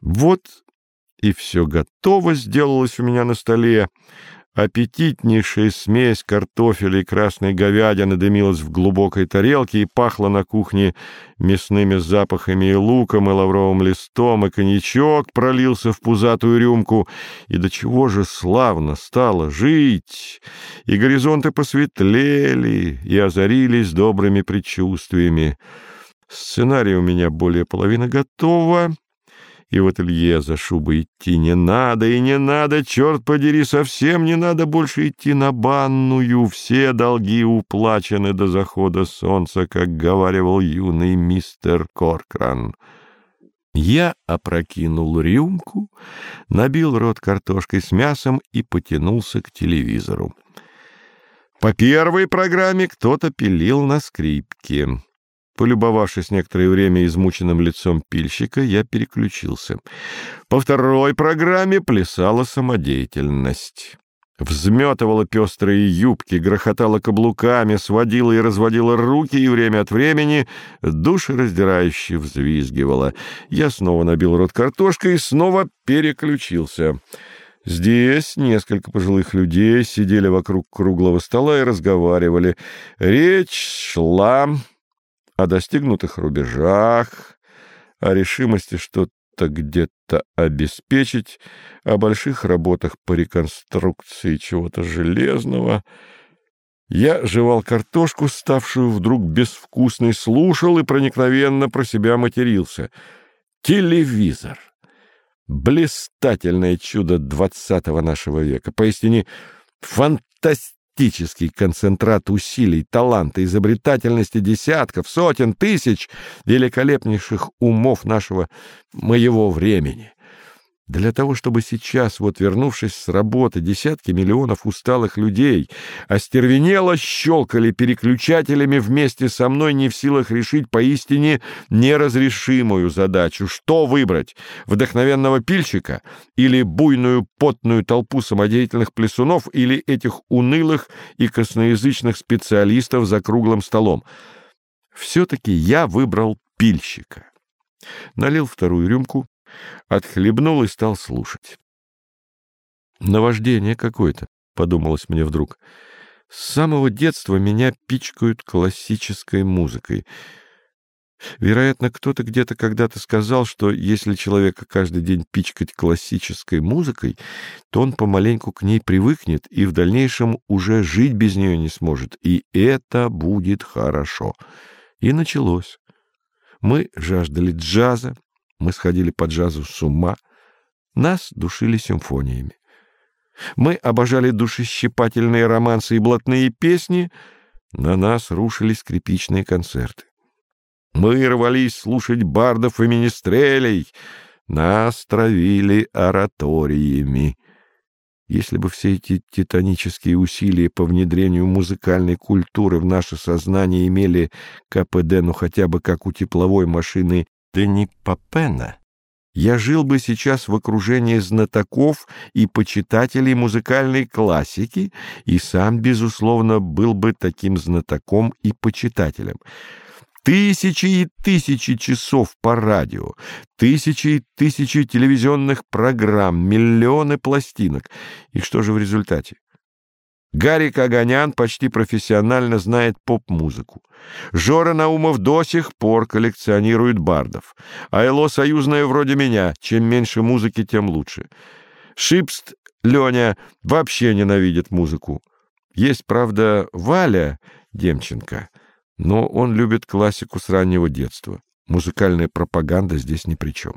Вот и все готово сделалось у меня на столе. Аппетитнейшая смесь картофеля и красной говядины дымилась в глубокой тарелке и пахла на кухне мясными запахами и луком, и лавровым листом, и коньячок пролился в пузатую рюмку. И до чего же славно стало жить! И горизонты посветлели, и озарились добрыми предчувствиями. Сценарий у меня более половины готова и в ателье за шубой идти не надо, и не надо, черт подери, совсем не надо больше идти на банную, все долги уплачены до захода солнца, как говаривал юный мистер Коркран. Я опрокинул рюмку, набил рот картошкой с мясом и потянулся к телевизору. По первой программе кто-то пилил на скрипке. Полюбовавшись некоторое время измученным лицом пильщика, я переключился. По второй программе плясала самодеятельность. Взметывала пестрые юбки, грохотала каблуками, сводила и разводила руки, и время от времени душераздирающе взвизгивала. Я снова набил рот картошкой и снова переключился. Здесь несколько пожилых людей сидели вокруг круглого стола и разговаривали. Речь шла о достигнутых рубежах, о решимости что-то где-то обеспечить, о больших работах по реконструкции чего-то железного. Я жевал картошку, ставшую вдруг безвкусной, слушал и проникновенно про себя матерился. Телевизор. Блистательное чудо двадцатого нашего века. Поистине фантастическое фантастический концентрат усилий, таланта, изобретательности десятков, сотен, тысяч великолепнейших умов нашего моего времени. Для того, чтобы сейчас, вот вернувшись с работы, десятки миллионов усталых людей остервенело щелкали переключателями вместе со мной, не в силах решить поистине неразрешимую задачу. Что выбрать? Вдохновенного пильщика или буйную потную толпу самодеятельных плесунов или этих унылых и косноязычных специалистов за круглым столом? Все-таки я выбрал пильщика. Налил вторую рюмку, Отхлебнул и стал слушать. «Наваждение какое-то», — подумалось мне вдруг. «С самого детства меня пичкают классической музыкой». Вероятно, кто-то где-то когда-то сказал, что если человека каждый день пичкать классической музыкой, то он помаленьку к ней привыкнет и в дальнейшем уже жить без нее не сможет, и это будет хорошо. И началось. Мы жаждали джаза, мы сходили по джазу с ума, нас душили симфониями. Мы обожали душещипательные романсы и блатные песни, на нас рушились скрипичные концерты. Мы рвались слушать бардов и министрелей, нас травили ораториями. Если бы все эти титанические усилия по внедрению музыкальной культуры в наше сознание имели КПД, ну хотя бы как у тепловой машины Дени Папена, я жил бы сейчас в окружении знатоков и почитателей музыкальной классики и сам, безусловно, был бы таким знатоком и почитателем. Тысячи и тысячи часов по радио, тысячи и тысячи телевизионных программ, миллионы пластинок. И что же в результате? Гарик Аганян почти профессионально знает поп-музыку. Жора Наумов до сих пор коллекционирует бардов. Айло союзное вроде меня, чем меньше музыки, тем лучше. Шипст Леня вообще ненавидит музыку. Есть, правда, Валя Демченко, но он любит классику с раннего детства. Музыкальная пропаганда здесь ни при чем.